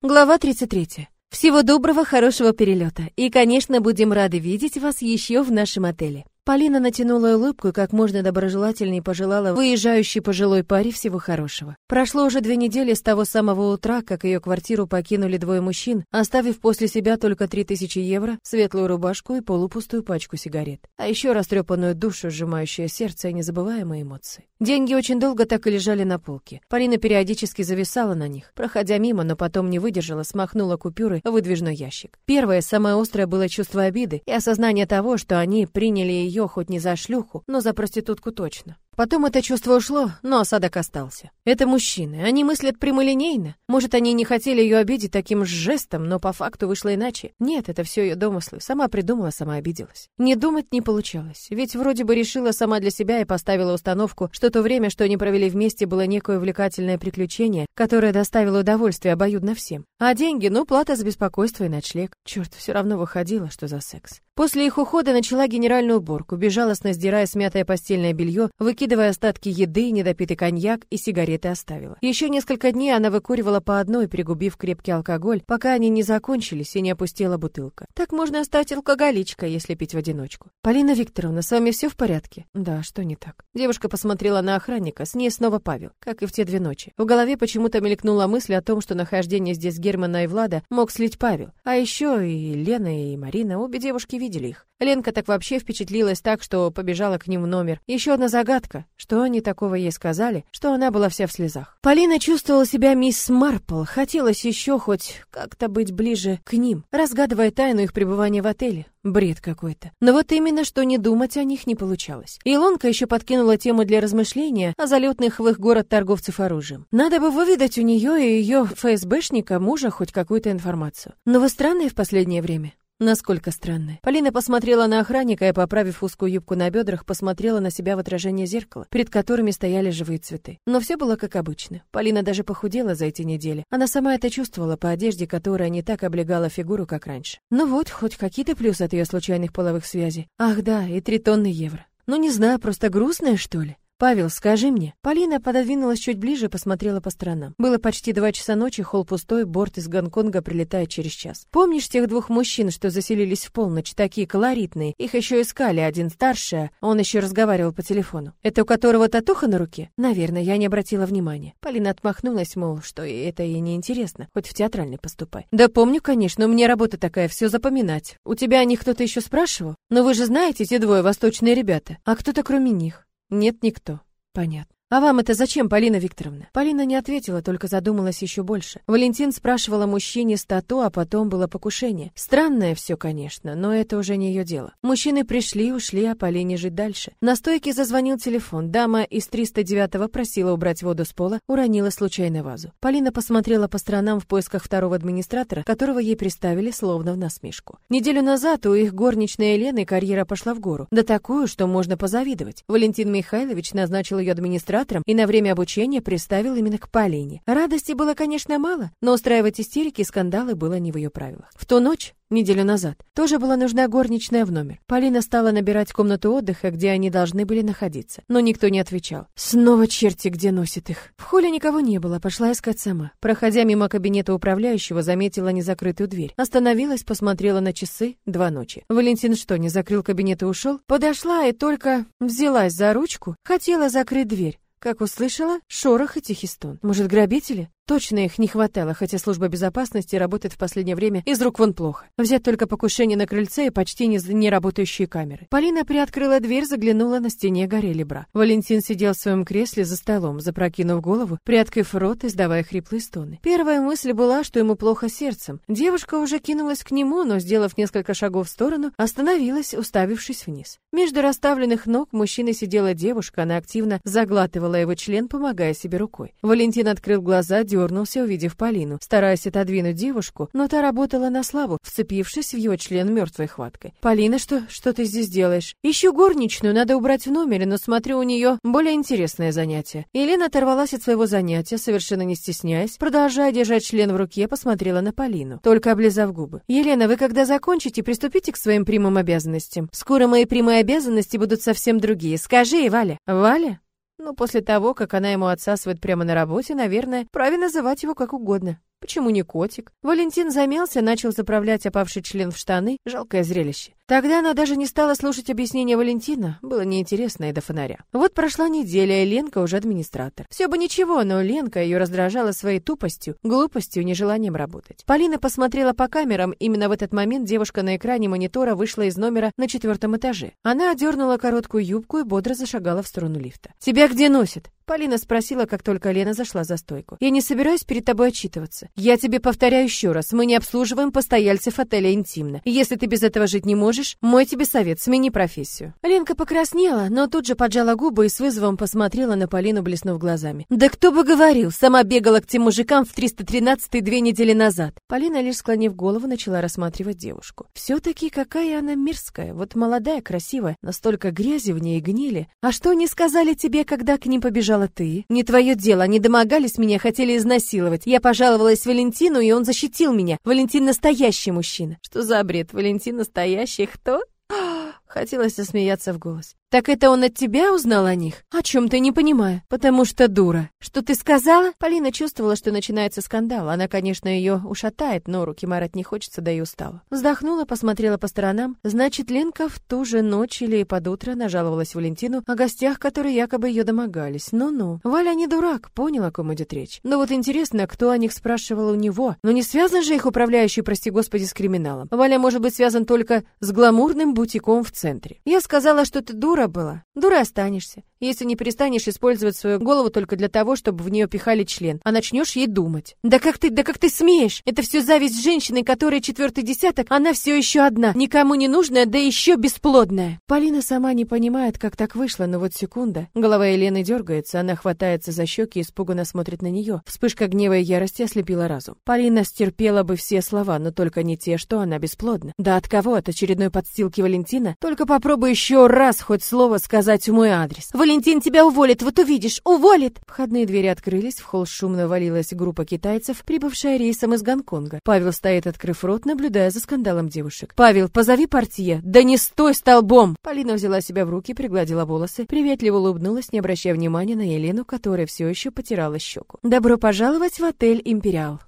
Глава 33. Всего доброго, хорошего перелета. И, конечно, будем рады видеть вас еще в нашем отеле. Полина натянула улыбку и как можно доброжелательнее пожелала выезжающей пожилой паре всего хорошего. Прошло уже две недели с того самого утра, как ее квартиру покинули двое мужчин, оставив после себя только три тысячи евро, светлую рубашку и полупустую пачку сигарет. А еще растрепанную душу, сжимающее сердце и незабываемые эмоции. Деньги очень долго так и лежали на полке. Полина периодически зависала на них, проходя мимо, но потом не выдержала, смахнула купюры в выдвижной ящик. Первое, самое острое было чувство обиды и осознание того, что они приняли ее ее хоть не за шлюху, но за проститутку точно. Потом это чувство ушло, но осадок остался. Это мужчины, они мыслят прямолинейно. Может, они не хотели ее обидеть таким жестом, но по факту вышло иначе. Нет, это все ее домыслы. Сама придумала, сама обиделась. Не думать не получалось. Ведь вроде бы решила сама для себя и поставила установку, что то время, что они провели вместе, было некое увлекательное приключение, которое доставило удовольствие обоюдно всем. А деньги, ну, плата за беспокойство и ночлег. Черт, все равно выходило, что за секс. После их ухода начала генеральную уборку, безжалостно сдирая смятое постельное белье, выкидывая Выкидывая остатки еды, недопитый коньяк и сигареты оставила. Еще несколько дней она выкуривала по одной, пригубив крепкий алкоголь, пока они не закончились и не опустела бутылка. Так можно стать алкоголичкой, если пить в одиночку. Полина Викторовна, с вами все в порядке? Да, что не так? Девушка посмотрела на охранника, с ней снова Павел, как и в те две ночи. В голове почему-то мелькнула мысль о том, что нахождение здесь Германа и Влада мог слить Павел. А еще и Лена, и Марина, обе девушки видели их. Ленка так вообще впечатлилась так, что побежала к ним в номер. Еще одна загадка. Что они такого ей сказали, что она была вся в слезах. Полина чувствовала себя мисс Марпл. Хотелось еще хоть как-то быть ближе к ним, разгадывая тайну их пребывания в отеле. Бред какой-то. Но вот именно, что не думать о них не получалось. Илонка еще подкинула тему для размышления о залетных в их город торговцев оружием. Надо бы выведать у нее и ее ФСБшника мужа хоть какую-то информацию. Но вы странные в последнее время. Насколько странно. Полина посмотрела на охранника и, поправив узкую юбку на бедрах, посмотрела на себя в отражение зеркала, перед которыми стояли живые цветы. Но все было как обычно. Полина даже похудела за эти недели. Она сама это чувствовала по одежде, которая не так облегала фигуру, как раньше. Ну вот, хоть какие-то плюсы от ее случайных половых связей. Ах да, и три тонны евро. Ну не знаю, просто грустная, что ли? «Павел, скажи мне». Полина пододвинулась чуть ближе и посмотрела по сторонам. Было почти два часа ночи, холл пустой, борт из Гонконга прилетает через час. «Помнишь тех двух мужчин, что заселились в полночь, такие колоритные? Их еще искали, один старше, он еще разговаривал по телефону. Это у которого татуха на руке? Наверное, я не обратила внимания». Полина отмахнулась, мол, что это ей не интересно, хоть в театральный поступай. «Да помню, конечно, у меня работа такая, все запоминать. У тебя о них кто-то еще спрашивал? Но вы же знаете, те двое восточные ребята. А кто-то кроме них?» Нет никто. Понятно. «А вам это зачем, Полина Викторовна?» Полина не ответила, только задумалась еще больше. Валентин спрашивал о мужчине с тату, а потом было покушение. Странное все, конечно, но это уже не ее дело. Мужчины пришли, ушли, а Полине жить дальше. На стойке зазвонил телефон. Дама из 309-го просила убрать воду с пола, уронила случайно вазу. Полина посмотрела по сторонам в поисках второго администратора, которого ей приставили словно в насмешку. Неделю назад у их горничной Елены карьера пошла в гору. Да такую, что можно позавидовать. Валентин Михайлович назначил ее администратором администратором и на время обучения приставил именно к Полине. Радости было, конечно, мало, но устраивать истерики и скандалы было не в ее правилах. В ту ночь неделю назад. Тоже была нужна горничная в номер. Полина стала набирать комнату отдыха, где они должны были находиться. Но никто не отвечал. Снова черти где носит их. В холле никого не было, пошла искать сама. Проходя мимо кабинета управляющего, заметила незакрытую дверь. Остановилась, посмотрела на часы. Два ночи. Валентин что, не закрыл кабинет и ушел? Подошла и только взялась за ручку, хотела закрыть дверь. Как услышала, шорох и тихий стон. Может, грабители? Точно их не хватало, хотя служба безопасности работает в последнее время из рук вон плохо. Взять только покушение на крыльце и почти не, не работающие камеры. Полина приоткрыла дверь, заглянула, на стене горели бра. Валентин сидел в своем кресле за столом, запрокинув голову, приоткрыв рот, издавая хриплые стоны. Первая мысль была, что ему плохо сердцем. Девушка уже кинулась к нему, но, сделав несколько шагов в сторону, остановилась, уставившись вниз. Между расставленных ног мужчины сидела девушка, она активно заглатывала его член, помогая себе рукой. Валентин открыл глаза, дернулся, увидев Полину, стараясь отодвинуть девушку, но та работала на славу, вцепившись в его член мертвой хваткой. «Полина, что, что ты здесь делаешь?» «Ищу горничную, надо убрать в номере, но смотрю, у нее более интересное занятие». Елена оторвалась от своего занятия, совершенно не стесняясь, продолжая держать член в руке, посмотрела на Полину, только облизав губы. «Елена, вы когда закончите, приступите к своим прямым обязанностям. Скоро мои прямые обязанности будут совсем другие. Скажи, Валя». «Валя?» Но после того, как она ему отсасывает прямо на работе, наверное, правильно называть его как угодно. Почему не котик? Валентин замялся, начал заправлять опавший член в штаны. Жалкое зрелище. Тогда она даже не стала слушать объяснения Валентина. Было неинтересно и до фонаря. Вот прошла неделя, и Ленка уже администратор. Все бы ничего, но Ленка ее раздражала своей тупостью, глупостью, нежеланием работать. Полина посмотрела по камерам. Именно в этот момент девушка на экране монитора вышла из номера на четвертом этаже. Она одернула короткую юбку и бодро зашагала в сторону лифта. «Тебя где носит?» Полина спросила, как только Лена зашла за стойку. «Я не собираюсь перед тобой отчитываться. Я тебе повторяю еще раз, мы не обслуживаем постояльцев отеля интимно. Если ты без этого жить не можешь, мой тебе совет, смени профессию». Ленка покраснела, но тут же поджала губы и с вызовом посмотрела на Полину, блеснув глазами. «Да кто бы говорил, сама бегала к тем мужикам в 313-й две недели назад». Полина, лишь склонив голову, начала рассматривать девушку. Все-таки какая она мерзкая, вот молодая, красивая, настолько грязи в ней и гнили. А что они сказали тебе, когда к ним побежал сказала ты. Не твое дело, они домогались меня, хотели изнасиловать. Я пожаловалась Валентину, и он защитил меня. Валентин настоящий мужчина. Что за бред? Валентин настоящий кто? Хотелось засмеяться в голос. Так это он от тебя узнал о них? О чем ты не понимаю? Потому что дура. Что ты сказала? Полина чувствовала, что начинается скандал. Она, конечно, ее ушатает, но руки марать не хочется, да и устала. Вздохнула, посмотрела по сторонам. Значит, Ленка в ту же ночь или под утро нажаловалась Валентину о гостях, которые якобы ее домогались. Ну-ну. Валя не дурак, понял, о ком идет речь. Но вот интересно, кто о них спрашивал у него? Но не связан же их управляющий, прости господи, с криминалом. Валя может быть связан только с гламурным бутиком в центре. Я сказала, что ты дура, дура была. Дура останешься если не перестанешь использовать свою голову только для того, чтобы в нее пихали член, а начнешь ей думать. Да как ты, да как ты смеешь? Это все зависть женщины, которая четвертый десяток, она все еще одна, никому не нужная, да еще бесплодная. Полина сама не понимает, как так вышло, но вот секунда. Голова Елены дергается, она хватается за щеки и испуганно смотрит на нее. Вспышка гнева и ярости ослепила разум. Полина стерпела бы все слова, но только не те, что она бесплодна. Да от кого? От очередной подстилки Валентина? Только попробуй еще раз хоть слово сказать в мой адрес. Валентин тебя уволит, вот увидишь, уволит!» Входные двери открылись, в холл шумно валилась группа китайцев, прибывшая рейсом из Гонконга. Павел стоит, открыв рот, наблюдая за скандалом девушек. «Павел, позови портье!» «Да не стой столбом!» Полина взяла себя в руки, пригладила волосы, приветливо улыбнулась, не обращая внимания на Елену, которая все еще потирала щеку. «Добро пожаловать в отель «Империал».